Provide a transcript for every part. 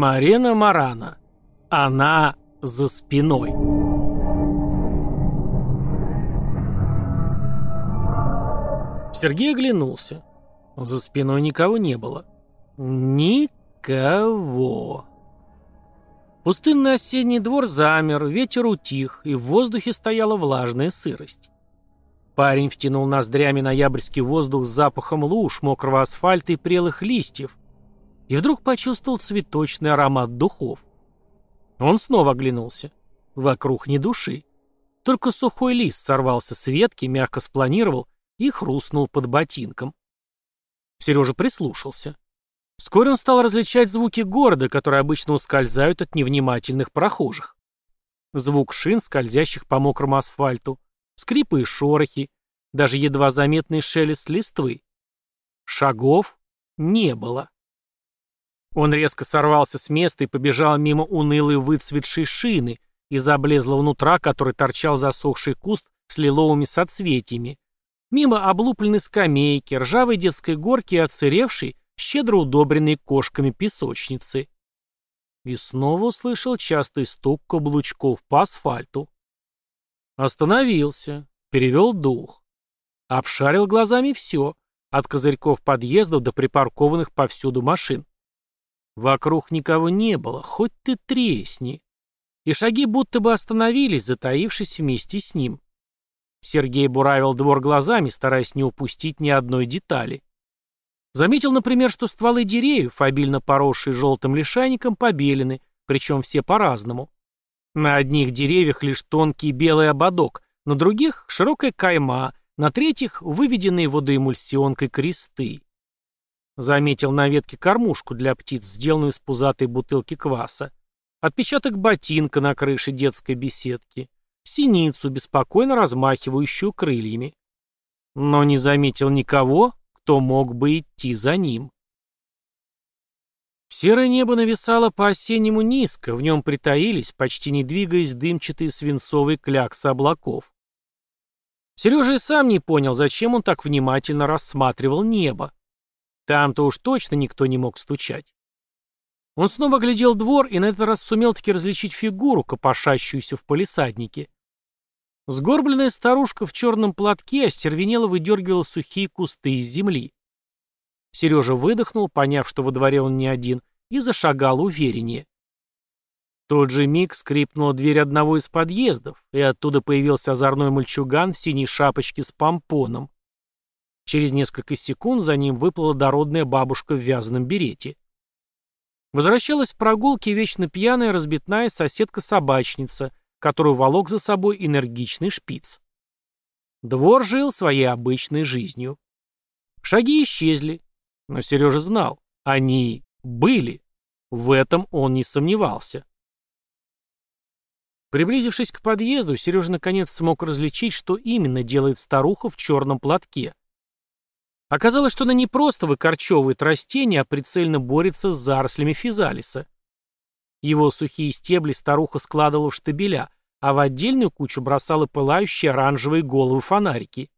Марина Марана. Она за спиной. Сергей оглянулся. За спиной никого не было. Никого. Пустынный осенний двор замер, ветер утих, и в воздухе стояла влажная сырость. Парень втянул ноздрями ноябрьский воздух с запахом луж, мокрого асфальта и прелых листьев, и вдруг почувствовал цветочный аромат духов. Он снова оглянулся. Вокруг ни души. Только сухой лист сорвался с ветки, мягко спланировал и хрустнул под ботинком. Сережа прислушался. Вскоре он стал различать звуки города, которые обычно ускользают от невнимательных прохожих. Звук шин, скользящих по мокрому асфальту, скрипы и шорохи, даже едва заметный шелест листвы. Шагов не было. Он резко сорвался с места и побежал мимо унылой выцветшей шины из облезлого нутра, который торчал засохший куст с лиловыми соцветиями, мимо облупленной скамейки, ржавой детской горки и отсыревшей, щедро удобренной кошками песочницы. И снова услышал частый стук каблучков по асфальту. Остановился, перевел дух. Обшарил глазами все, от козырьков подъездов до припаркованных повсюду машин. Вокруг никого не было, хоть ты тресни. И шаги будто бы остановились, затаившись вместе с ним. Сергей буравил двор глазами, стараясь не упустить ни одной детали. Заметил, например, что стволы деревьев, обильно поросшие желтым лишайником, побелены, причем все по-разному. На одних деревьях лишь тонкий белый ободок, на других — широкая кайма, на третьих — выведенные водоэмульсионкой кресты. Заметил на ветке кормушку для птиц, сделанную из пузатой бутылки кваса. Отпечаток ботинка на крыше детской беседки синицу, беспокойно размахивающую крыльями. Но не заметил никого, кто мог бы идти за ним. Серое небо нависало по-осеннему низко, в нем притаились, почти не двигаясь, дымчатые свинцовые кляксы облаков. Сережа и сам не понял, зачем он так внимательно рассматривал небо. Там-то уж точно никто не мог стучать. Он снова глядел двор и на этот раз сумел таки различить фигуру, копошащуюся в палисаднике. Сгорбленная старушка в черном платке остервенело выдергивала сухие кусты из земли. Сережа выдохнул, поняв, что во дворе он не один, и зашагал увереннее. В тот же миг скрипнула дверь одного из подъездов, и оттуда появился озорной мальчуган в синей шапочке с помпоном. Через несколько секунд за ним выплыла дородная бабушка в вязаном берете. Возвращалась в прогулке вечно пьяная разбитная соседка-собачница, которую волок за собой энергичный шпиц. Двор жил своей обычной жизнью. Шаги исчезли, но Сережа знал, они были. В этом он не сомневался. Приблизившись к подъезду, Сережа наконец смог различить, что именно делает старуха в черном платке. Оказалось, что она не просто выкорчевывает растения, а прицельно борется с зарослями физалиса. Его сухие стебли старуха складывала в штабеля, а в отдельную кучу бросала пылающие оранжевые головы фонарики.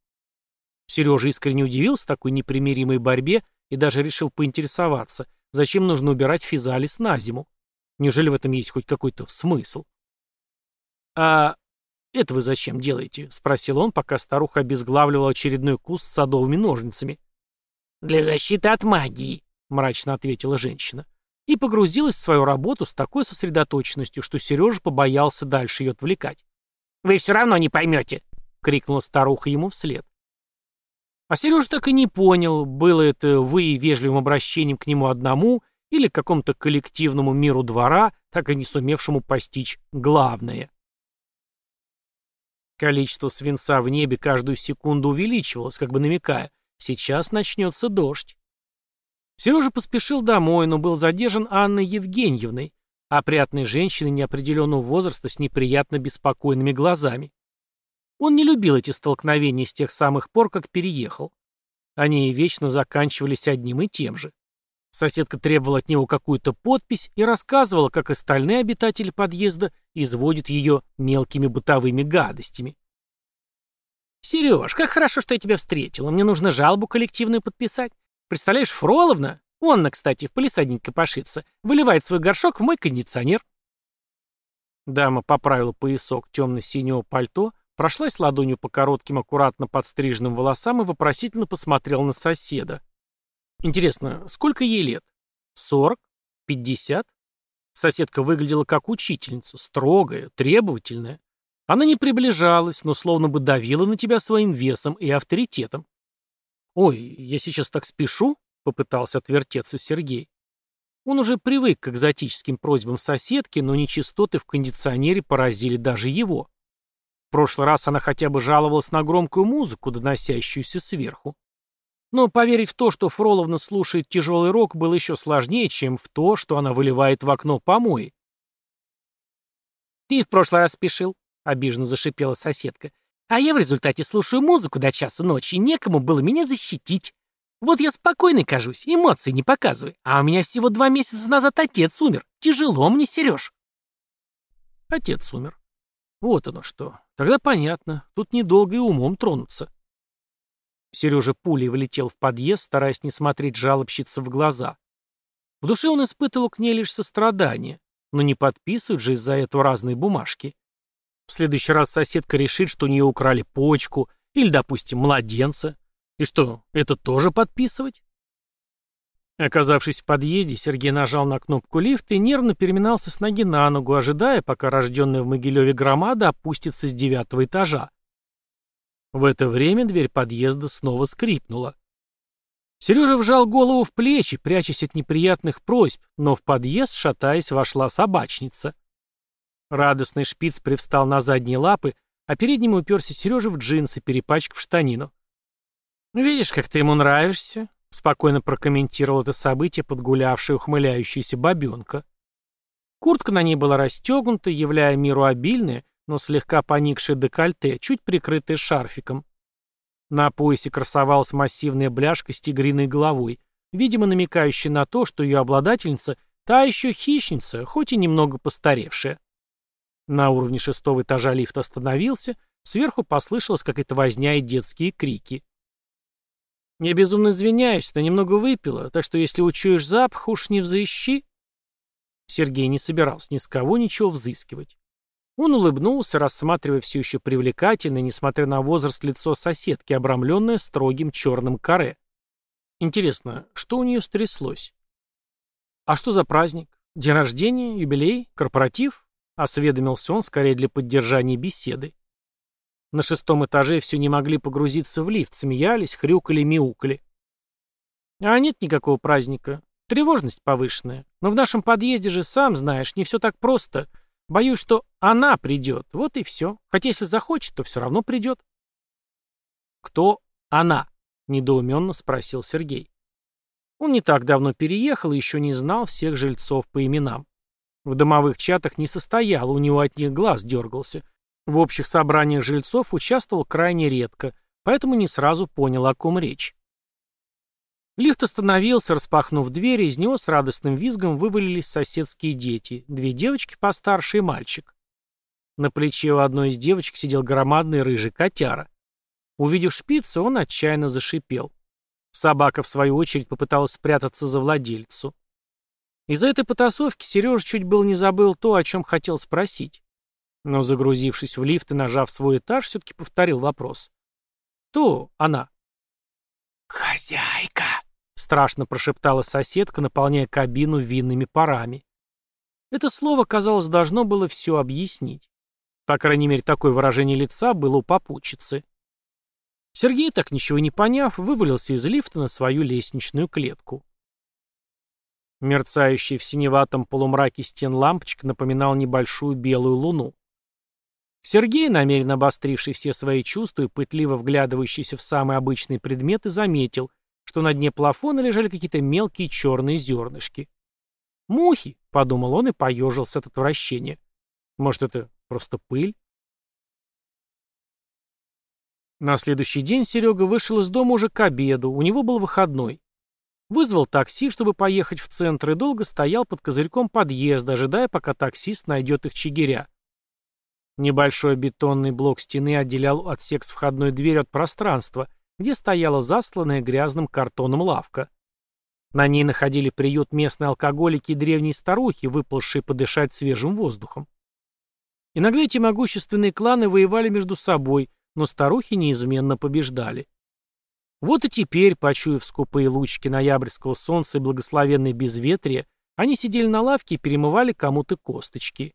Сережа искренне удивился такой непримиримой борьбе и даже решил поинтересоваться, зачем нужно убирать физалис на зиму. Неужели в этом есть хоть какой-то смысл? «А «Это вы зачем делаете?» — спросил он, пока старуха обезглавливала очередной куст с садовыми ножницами. «Для защиты от магии», — мрачно ответила женщина. И погрузилась в свою работу с такой сосредоточенностью, что Сережа побоялся дальше ее отвлекать. «Вы все равно не поймете!» — крикнула старуха ему вслед. А Сережа так и не понял, было это вы вежливым обращением к нему одному или к какому-то коллективному миру двора, так и не сумевшему постичь главное. Количество свинца в небе каждую секунду увеличивалось, как бы намекая, сейчас начнется дождь. Сережа поспешил домой, но был задержан Анной Евгеньевной, опрятной женщиной неопределенного возраста с неприятно беспокойными глазами. Он не любил эти столкновения с тех самых пор, как переехал. Они вечно заканчивались одним и тем же. Соседка требовала от него какую-то подпись и рассказывала, как остальные обитатели подъезда изводят ее мелкими бытовыми гадостями. «Сереж, как хорошо, что я тебя встретила. Мне нужно жалобу коллективную подписать. Представляешь, Фроловна, Он, кстати, в палисаднике копошится, выливает свой горшок в мой кондиционер. Дама поправила поясок темно-синего пальто, прошлась ладонью по коротким, аккуратно подстриженным волосам и вопросительно посмотрела на соседа. Интересно, сколько ей лет? Сорок? Пятьдесят? Соседка выглядела как учительница, строгая, требовательная. Она не приближалась, но словно бы давила на тебя своим весом и авторитетом. «Ой, я сейчас так спешу», — попытался отвертеться Сергей. Он уже привык к экзотическим просьбам соседки, но нечистоты в кондиционере поразили даже его. В прошлый раз она хотя бы жаловалась на громкую музыку, доносящуюся сверху. Но поверить в то, что Фроловна слушает тяжелый рок, было еще сложнее, чем в то, что она выливает в окно помои. «Ты в прошлый раз спешил», — обиженно зашипела соседка. «А я в результате слушаю музыку до часу ночи, и некому было меня защитить. Вот я спокойный кажусь, эмоций не показываю. А у меня всего два месяца назад отец умер. Тяжело мне, Сереж». Отец умер. Вот оно что. Тогда понятно. Тут недолго и умом тронуться. Сережа пулей влетел в подъезд, стараясь не смотреть жалобщице в глаза. В душе он испытывал к ней лишь сострадание, но не подписывают же из-за этого разные бумажки. В следующий раз соседка решит, что у нее украли почку или, допустим, младенца. И что, это тоже подписывать? Оказавшись в подъезде, Сергей нажал на кнопку лифта и нервно переминался с ноги на ногу, ожидая, пока рожденная в Могилеве громада опустится с девятого этажа. В это время дверь подъезда снова скрипнула. Сережа вжал голову в плечи, прячась от неприятных просьб, но в подъезд, шатаясь, вошла собачница. Радостный шпиц привстал на задние лапы, а перед ним уперся Сережа в джинсы, перепачкав штанину. «Видишь, как ты ему нравишься?» — спокойно прокомментировал это событие подгулявшая ухмыляющаяся бабенка. Куртка на ней была расстегнута, являя миру обильное, но слегка поникшее декольте, чуть прикрытое шарфиком. На поясе красовалась массивная бляшка с тигриной головой, видимо намекающая на то, что ее обладательница — та еще хищница, хоть и немного постаревшая. На уровне шестого этажа лифт остановился, сверху послышалась какая-то возня и детские крики. «Я безумно извиняюсь, ты немного выпила, так что если учуешь запах, уж не взыщи». Сергей не собирался ни с кого ничего взыскивать. Он улыбнулся, рассматривая все еще привлекательное, несмотря на возраст, лицо соседки, обрамленное строгим черным каре. Интересно, что у нее стряслось? А что за праздник? День рождения, юбилей, корпоратив? Осведомился он скорее для поддержания беседы. На шестом этаже все не могли погрузиться в лифт, смеялись, хрюкали, мяукали. А нет никакого праздника. Тревожность повышенная. Но в нашем подъезде же, сам знаешь, не все так просто — Боюсь, что она придет. Вот и все. Хотя если захочет, то все равно придет. Кто она? Недоуменно спросил Сергей. Он не так давно переехал и еще не знал всех жильцов по именам. В домовых чатах не состоял, у него от них глаз дергался. В общих собраниях жильцов участвовал крайне редко, поэтому не сразу понял, о ком речь. Лифт остановился, распахнув дверь, и из него с радостным визгом вывалились соседские дети, две девочки постарше и мальчик. На плече у одной из девочек сидел громадный рыжий котяра. Увидев шпицу, он отчаянно зашипел. Собака, в свою очередь, попыталась спрятаться за владельцу. Из-за этой потасовки Сережа чуть было не забыл то, о чем хотел спросить. Но, загрузившись в лифт и нажав свой этаж, все-таки повторил вопрос. «То она?» «Хозяйка!» Страшно прошептала соседка, наполняя кабину винными парами. Это слово, казалось, должно было все объяснить. По крайней мере, такое выражение лица было у попутчицы. Сергей, так ничего не поняв, вывалился из лифта на свою лестничную клетку. Мерцающий в синеватом полумраке стен лампочка напоминал небольшую белую луну. Сергей, намеренно обостривший все свои чувства и пытливо вглядывающийся в самые обычные предметы, заметил, что на дне плафона лежали какие-то мелкие черные зернышки. «Мухи», — подумал он и поежился от отвращения. «Может, это просто пыль?» На следующий день Серега вышел из дома уже к обеду, у него был выходной. Вызвал такси, чтобы поехать в центр, и долго стоял под козырьком подъезда, ожидая, пока таксист найдет их чигиря. Небольшой бетонный блок стены отделял отсек с входной дверью от пространства — где стояла засланная грязным картоном лавка. На ней находили приют местные алкоголики и древние старухи, выплывшие подышать свежим воздухом. Иногда эти могущественные кланы воевали между собой, но старухи неизменно побеждали. Вот и теперь, почуяв скупые лучики ноябрьского солнца и благословенное безветрие, они сидели на лавке и перемывали кому-то косточки.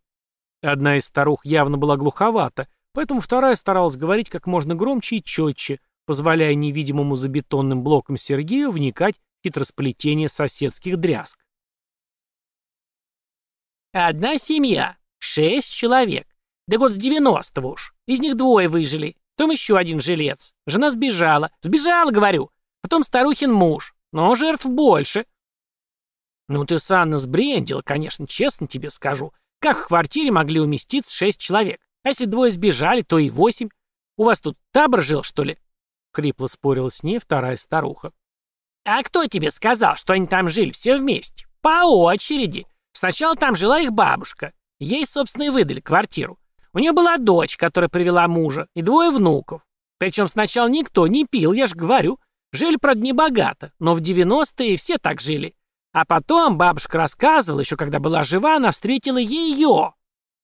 Одна из старух явно была глуховата, поэтому вторая старалась говорить как можно громче и четче, позволяя невидимому за бетонным блоком Сергею вникать в хитросплетение соседских дрязг. «Одна семья, шесть человек. Да год с девяностого уж. Из них двое выжили. Потом еще один жилец. Жена сбежала. Сбежала, говорю. Потом старухин муж. Но жертв больше. Ну ты, Санна, сбрендила, конечно, честно тебе скажу. Как в квартире могли уместиться шесть человек? А если двое сбежали, то и восемь. У вас тут табор жил, что ли? Хрипло спорила с ней вторая старуха. А кто тебе сказал, что они там жили все вместе? По очереди. Сначала там жила их бабушка. Ей, собственно, и выдали квартиру. У нее была дочь, которая привела мужа, и двое внуков. Причем сначала никто не пил, я же говорю. Жили, правда, не богато, но в 90-е все так жили. А потом бабушка рассказывала, еще когда была жива, она встретила ее.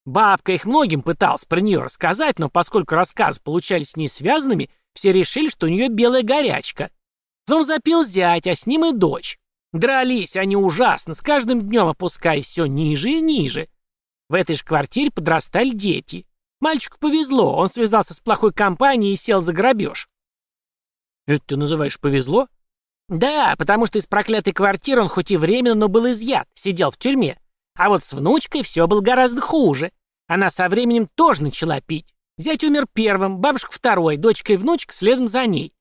Бабка их многим пыталась про нее рассказать, но поскольку рассказы получались с ней связанными, все решили, что у нее белая горячка. Потом запил зять, а с ним и дочь. Дрались они ужасно, с каждым днем опускаясь все ниже и ниже. В этой же квартире подрастали дети. Мальчику повезло, он связался с плохой компанией и сел за грабеж. Это ты называешь повезло? Да, потому что из проклятой квартиры он хоть и временно, но был изъят, сидел в тюрьме. А вот с внучкой все было гораздо хуже. Она со временем тоже начала пить. Зять умер первым, бабушка второй, дочка и внучка следом за ней.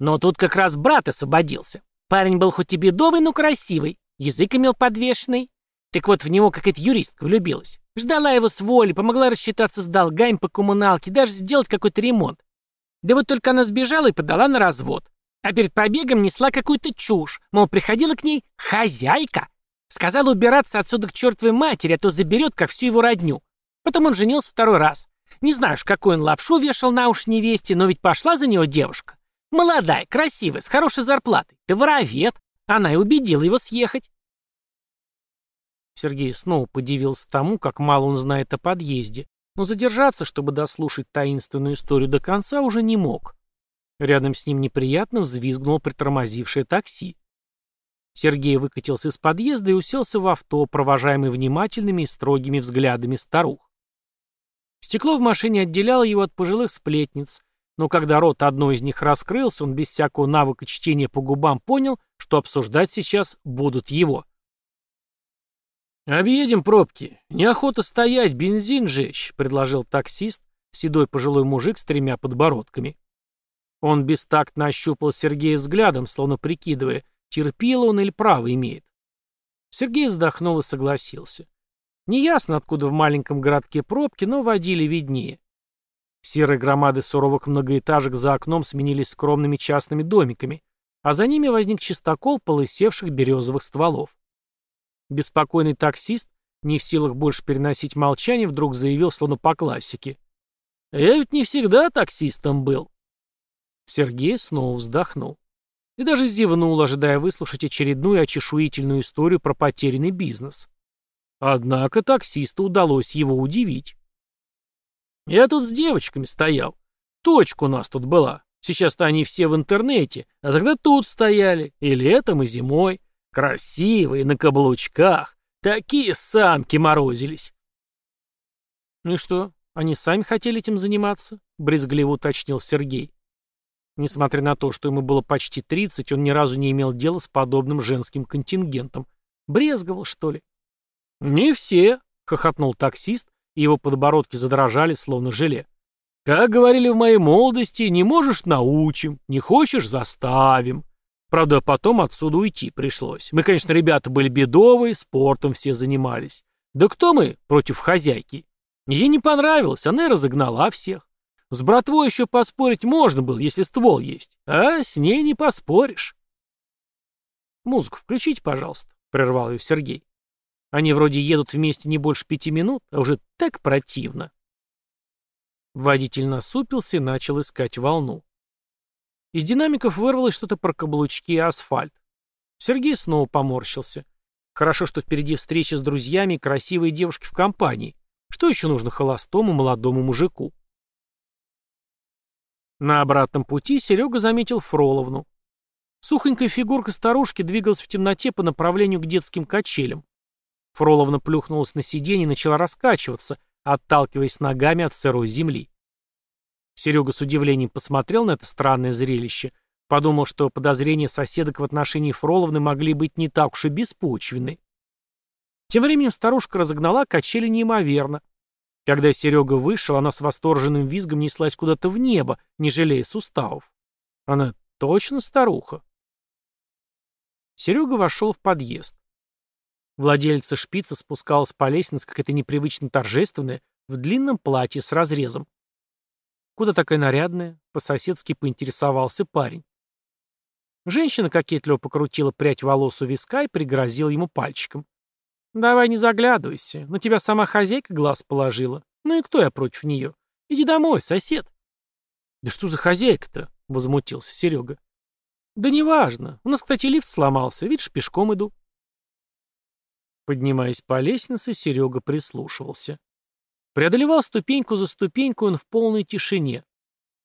Но тут как раз брат освободился. Парень был хоть и бедовый, но красивый, язык имел подвешенный. Так вот в него какая-то юристка влюбилась. Ждала его с воли, помогла рассчитаться с долгами по коммуналке, даже сделать какой-то ремонт. Да вот только она сбежала и подала на развод. А перед побегом несла какую-то чушь, мол, приходила к ней хозяйка. Сказала убираться отсюда к чертовой матери, а то заберет, как всю его родню. Потом он женился второй раз. Не знаю уж, какой он лапшу вешал на уши невесте, но ведь пошла за него девушка. Молодая, красивая, с хорошей зарплатой. Ты воровет. Она и убедила его съехать. Сергей снова подивился тому, как мало он знает о подъезде, но задержаться, чтобы дослушать таинственную историю до конца, уже не мог. Рядом с ним неприятно взвизгнуло притормозившее такси. Сергей выкатился из подъезда и уселся в авто, провожаемый внимательными и строгими взглядами старух. Стекло в машине отделяло его от пожилых сплетниц, но когда рот одной из них раскрылся, он без всякого навыка чтения по губам понял, что обсуждать сейчас будут его. «Объедем пробки. Неохота стоять, бензин жечь», — предложил таксист, седой пожилой мужик с тремя подбородками. Он бестактно ощупал Сергея взглядом, словно прикидывая, терпило он или право имеет. Сергей вздохнул и согласился. Неясно, откуда в маленьком городке пробки, но водили виднее. Серые громады суровых многоэтажек за окном сменились скромными частными домиками, а за ними возник чистокол полысевших березовых стволов. Беспокойный таксист, не в силах больше переносить молчание, вдруг заявил, словно по классике. «Я ведь не всегда таксистом был». Сергей снова вздохнул. И даже зевнул, ожидая выслушать очередную очешуительную историю про потерянный бизнес. Однако таксисту удалось его удивить. «Я тут с девочками стоял. Точка у нас тут была. Сейчас-то они все в интернете, а тогда тут стояли, и летом, и зимой. Красивые, на каблучках. Такие самки морозились. «Ну и что, они сами хотели этим заниматься?» — брезгливо уточнил Сергей. Несмотря на то, что ему было почти 30, он ни разу не имел дела с подобным женским контингентом. Брезговал, что ли? «Не все», — хохотнул таксист, и его подбородки задрожали, словно желе. «Как говорили в моей молодости, не можешь — научим, не хочешь — заставим. Правда, потом отсюда уйти пришлось. Мы, конечно, ребята были бедовые, спортом все занимались. Да кто мы против хозяйки? Ей не понравилось, она и разогнала всех. С братвой еще поспорить можно было, если ствол есть, а с ней не поспоришь. «Музыку включите, пожалуйста», — прервал ее Сергей. «Они вроде едут вместе не больше пяти минут, а уже так противно». Водитель насупился и начал искать волну. Из динамиков вырвалось что-то про каблучки и асфальт. Сергей снова поморщился. Хорошо, что впереди встреча с друзьями и красивые девушки в компании. Что еще нужно холостому молодому мужику? На обратном пути Серега заметил Фроловну. Сухонькая фигурка старушки двигалась в темноте по направлению к детским качелям. Фроловна плюхнулась на сиденье и начала раскачиваться, отталкиваясь ногами от сырой земли. Серега с удивлением посмотрел на это странное зрелище, подумал, что подозрения соседок в отношении Фроловны могли быть не так уж и беспочвенны. Тем временем старушка разогнала качели неимоверно. Когда Серега вышел, она с восторженным визгом неслась куда-то в небо, не жалея суставов. Она точно старуха. Серега вошел в подъезд. Владельца шпица спускалась по лестнице какая-то непривычно торжественная, в длинном платье с разрезом. «Куда такая нарядная?» — по-соседски поинтересовался парень. Женщина кокетливо покрутила прядь волос у виска и пригрозила ему пальчиком. «Давай не заглядывайся, на тебя сама хозяйка глаз положила. Ну и кто я против нее? Иди домой, сосед». «Да что за хозяйка-то?» — возмутился Серега. «Да неважно. У нас, кстати, лифт сломался. Видишь, пешком иду». Поднимаясь по лестнице, Серега прислушивался. Преодолевал ступеньку за ступеньку он в полной тишине.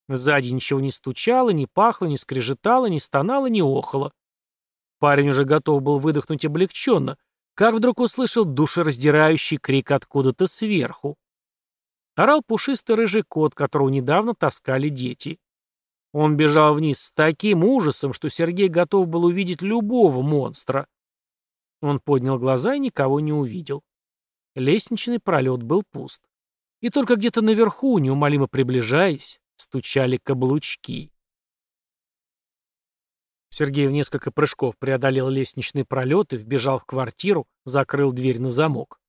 Сзади ничего не стучало, не пахло, не скрежетало, не стонало, не охало. Парень уже готов был выдохнуть облегченно, как вдруг услышал душераздирающий крик откуда-то сверху. Орал пушистый рыжий кот, которого недавно таскали дети. Он бежал вниз с таким ужасом, что Сергей готов был увидеть любого монстра. Он поднял глаза и никого не увидел. Лестничный пролет был пуст. И только где-то наверху, неумолимо приближаясь, стучали каблучки. Сергей в несколько прыжков преодолел лестничный пролет и вбежал в квартиру, закрыл дверь на замок.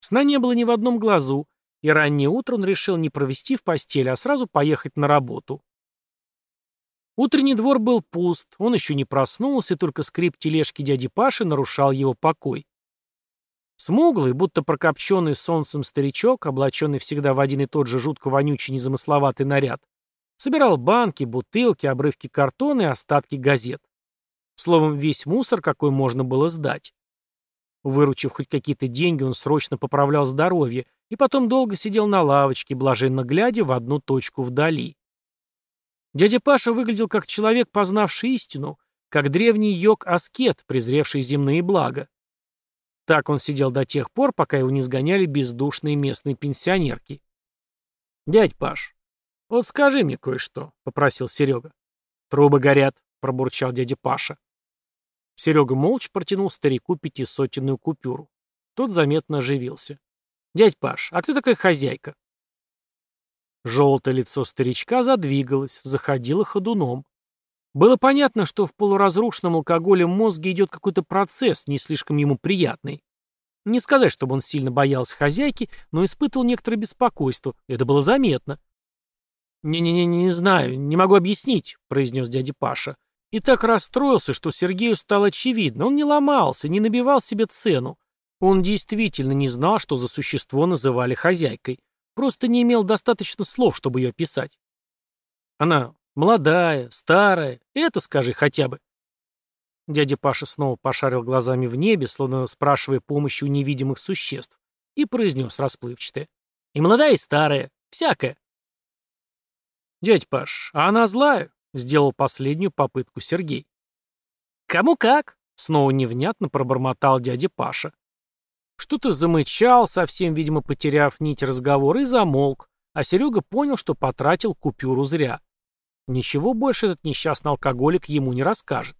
Сна не было ни в одном глазу, и раннее утро он решил не провести в постели, а сразу поехать на работу. Утренний двор был пуст, он еще не проснулся, и только скрип тележки дяди Паши нарушал его покой. Смуглый, будто прокопченный солнцем старичок, облаченный всегда в один и тот же жутко вонючий незамысловатый наряд, собирал банки, бутылки, обрывки картона и остатки газет. Словом, весь мусор, какой можно было сдать. Выручив хоть какие-то деньги, он срочно поправлял здоровье и потом долго сидел на лавочке, блаженно глядя в одну точку вдали. Дядя Паша выглядел как человек, познавший истину, как древний йог-аскет, презревший земные блага. Так он сидел до тех пор, пока его не сгоняли бездушные местные пенсионерки. «Дядь Паш, вот скажи мне кое-что», — попросил Серега. «Трубы горят», — пробурчал дядя Паша. Серега молча протянул старику пятисотенную купюру. Тот заметно оживился. «Дядь Паш, а кто такая хозяйка?» Желтое лицо старичка задвигалось, заходило ходуном. Было понятно, что в полуразрушенном алкоголем мозге идет какой-то процесс, не слишком ему приятный. Не сказать, чтобы он сильно боялся хозяйки, но испытывал некоторое беспокойство. Это было заметно. «Не-не-не, не знаю, не могу объяснить», — произнес дядя Паша. И так расстроился, что Сергею стало очевидно. Он не ломался, не набивал себе цену. Он действительно не знал, что за существо называли хозяйкой. Просто не имел достаточно слов, чтобы ее описать. Она Молодая, старая, это скажи хотя бы. Дядя Паша снова пошарил глазами в небе, словно спрашивая помощи у невидимых существ, и произнес расплывчатое. И молодая, и старая, всякая. Дядь Паш, а она злая? Сделал последнюю попытку Сергей. Кому как? Снова невнятно пробормотал дядя Паша. Что-то замычал, совсем, видимо, потеряв нить разговора, и замолк, а Серега понял, что потратил купюру зря. Ничего больше этот несчастный алкоголик ему не расскажет.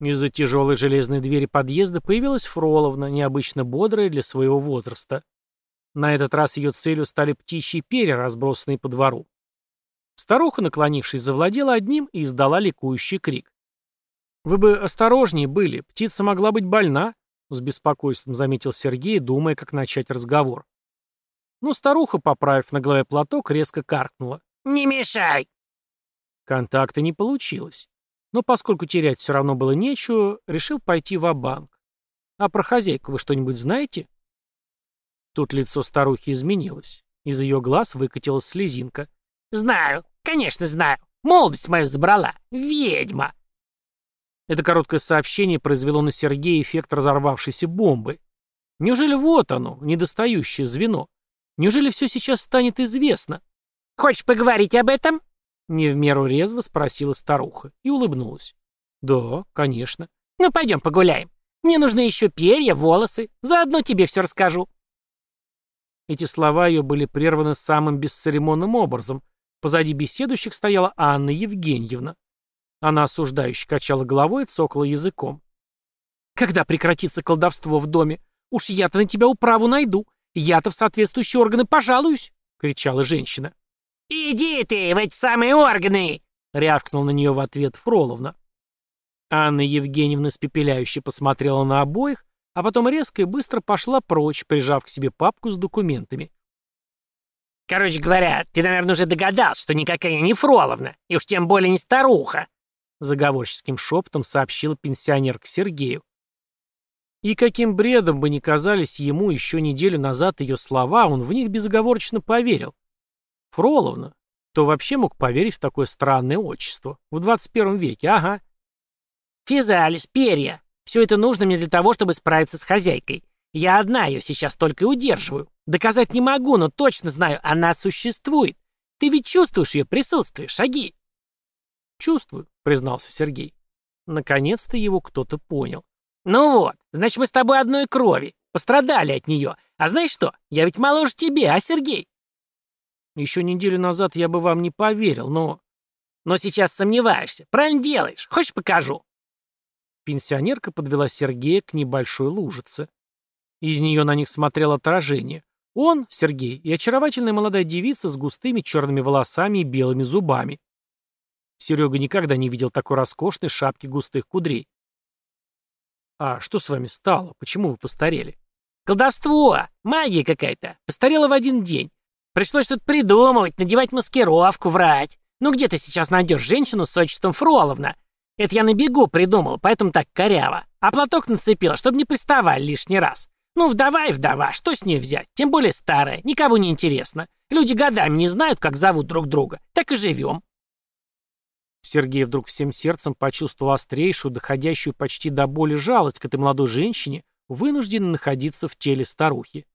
Из-за тяжелой железной двери подъезда появилась Фроловна, необычно бодрая для своего возраста. На этот раз ее целью стали птичьи перья, разбросанные по двору. Старуха, наклонившись, завладела одним и издала ликующий крик. «Вы бы осторожнее были, птица могла быть больна», — с беспокойством заметил Сергей, думая, как начать разговор. Но старуха, поправив на голове платок, резко каркнула. «Не мешай!» Контакта не получилось. Но поскольку терять все равно было нечего, решил пойти в банк «А про хозяйку вы что-нибудь знаете?» Тут лицо старухи изменилось. Из ее глаз выкатилась слезинка. «Знаю, конечно знаю. Молодость мою забрала. Ведьма!» Это короткое сообщение произвело на Сергея эффект разорвавшейся бомбы. Неужели вот оно, недостающее звено? Неужели все сейчас станет известно? «Хочешь поговорить об этом?» Не в меру резво спросила старуха и улыбнулась. «Да, конечно». «Ну, пойдем погуляем. Мне нужны еще перья, волосы. Заодно тебе все расскажу». Эти слова ее были прерваны самым бесцеремонным образом. Позади беседующих стояла Анна Евгеньевна. Она осуждающе качала головой и цокала языком. «Когда прекратится колдовство в доме? Уж я-то на тебя управу найду. Я-то в соответствующие органы пожалуюсь!» — кричала женщина. «Иди ты в эти самые органы!» — рявкнул на нее в ответ Фроловна. Анна Евгеньевна спепеляюще посмотрела на обоих, а потом резко и быстро пошла прочь, прижав к себе папку с документами. «Короче говоря, ты, наверное, уже догадался, что никакая не Фроловна, и уж тем более не старуха заговорческим шепотом сообщила пенсионер к Сергею. И каким бредом бы ни казались ему еще неделю назад ее слова, он в них безоговорочно поверил. Фроловна, кто вообще мог поверить в такое странное отчество? В 21 веке, ага. Физалис, перья. Все это нужно мне для того, чтобы справиться с хозяйкой. Я одна ее сейчас только и удерживаю. Доказать не могу, но точно знаю, она существует. Ты ведь чувствуешь ее присутствие, шаги. «Чувствую», — признался Сергей. Наконец-то его кто-то понял. «Ну вот, значит, мы с тобой одной крови. Пострадали от нее. А знаешь что, я ведь моложе тебе, а Сергей?» «Еще неделю назад я бы вам не поверил, но...» «Но сейчас сомневаешься. Правильно делаешь. Хочешь, покажу?» Пенсионерка подвела Сергея к небольшой лужице. Из нее на них смотрело отражение. Он, Сергей, и очаровательная молодая девица с густыми черными волосами и белыми зубами. Серега никогда не видел такой роскошной шапки густых кудрей. «А что с вами стало? Почему вы постарели?» «Колдовство! Магия какая-то! Постарела в один день. Пришлось тут придумывать, надевать маскировку, врать. Ну где ты сейчас найдешь женщину с отчеством Фроловна? Это я на бегу придумал, поэтому так коряво. А платок нацепила, чтобы не приставали лишний раз. Ну, вдова и вдова, что с ней взять? Тем более старая, никому не интересно. Люди годами не знают, как зовут друг друга. Так и живем. Сергей вдруг всем сердцем почувствовал острейшую, доходящую почти до боли жалость к этой молодой женщине, вынужденной находиться в теле старухи.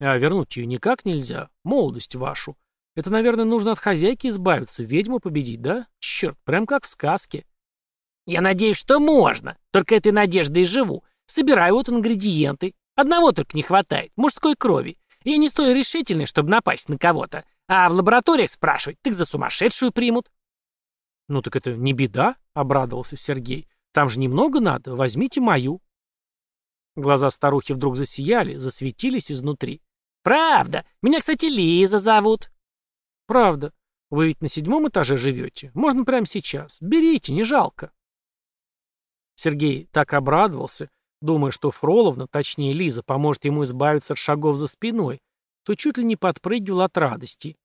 А вернуть ее никак нельзя, молодость вашу. Это, наверное, нужно от хозяйки избавиться, ведьму победить, да? Черт, прям как в сказке. Я надеюсь, что можно. Только этой надеждой и живу. Собираю вот ингредиенты. Одного только не хватает, мужской крови. Я не столь решительный, чтобы напасть на кого-то. А в лабораториях спрашивать, так за сумасшедшую примут. «Ну так это не беда», — обрадовался Сергей. «Там же немного надо, возьмите мою». Глаза старухи вдруг засияли, засветились изнутри. «Правда? Меня, кстати, Лиза зовут». «Правда. Вы ведь на седьмом этаже живете. Можно прямо сейчас. Берите, не жалко». Сергей так обрадовался, думая, что Фроловна, точнее Лиза, поможет ему избавиться от шагов за спиной, то чуть ли не подпрыгивал от радости.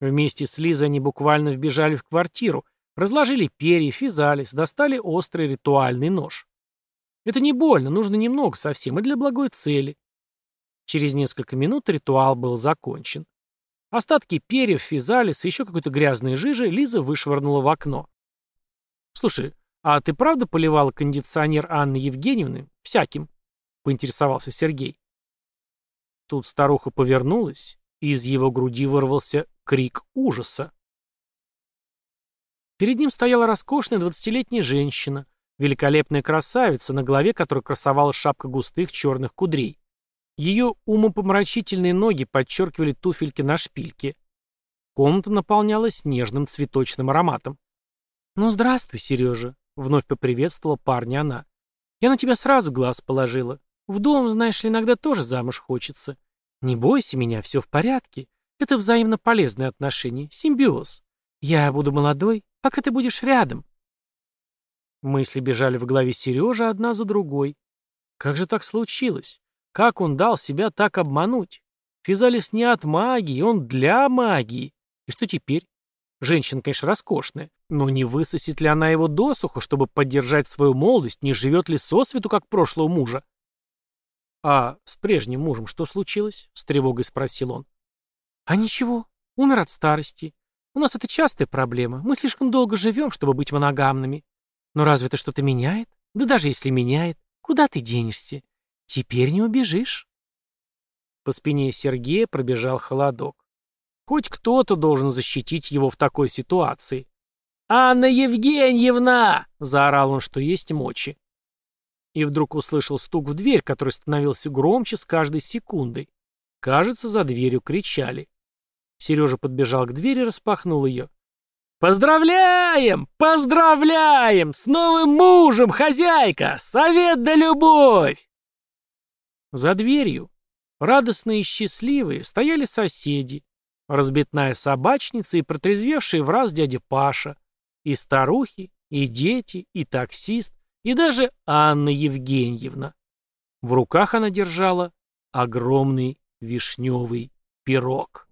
Вместе с Лизой они буквально вбежали в квартиру, Разложили перья, физалис, достали острый ритуальный нож. Это не больно, нужно немного совсем, и для благой цели. Через несколько минут ритуал был закончен. Остатки перьев, физалис и еще какой-то грязной жижи Лиза вышвырнула в окно. «Слушай, а ты правда поливала кондиционер Анны Евгеньевны? Всяким?» — поинтересовался Сергей. Тут старуха повернулась, и из его груди вырвался крик ужаса. Перед ним стояла роскошная двадцатилетняя женщина, великолепная красавица, на голове которой красовалась шапка густых черных кудрей. Ее умопомрачительные ноги подчеркивали туфельки на шпильке. Комната наполнялась нежным цветочным ароматом. «Ну, здравствуй, Сережа», — вновь поприветствовала парня она. «Я на тебя сразу глаз положила. В дом, знаешь ли, иногда тоже замуж хочется. Не бойся меня, все в порядке. Это взаимно полезное отношение, симбиоз. Я буду молодой, пока ты будешь рядом. Мысли бежали в голове Сережи одна за другой. Как же так случилось? Как он дал себя так обмануть? Физалис не от магии, он для магии. И что теперь? Женщина, конечно, роскошная, но не высосет ли она его досуху, чтобы поддержать свою молодость, не живет ли сосвету, как прошлого мужа? «А с прежним мужем что случилось?» — с тревогой спросил он. «А ничего, умер от старости. У нас это частая проблема. Мы слишком долго живем, чтобы быть моногамными. Но разве это что-то меняет? Да даже если меняет, куда ты денешься? Теперь не убежишь. По спине Сергея пробежал холодок. Хоть кто-то должен защитить его в такой ситуации. «Анна Евгеньевна!» — заорал он, что есть мочи. И вдруг услышал стук в дверь, который становился громче с каждой секундой. Кажется, за дверью кричали. Сережа подбежал к двери распахнул ее. «Поздравляем! Поздравляем! С новым мужем, хозяйка! Совет да любовь!» За дверью, радостные и счастливые, стояли соседи, разбитная собачница и протрезвевший в раз дядя Паша, и старухи, и дети, и таксист, и даже Анна Евгеньевна. В руках она держала огромный вишневый пирог.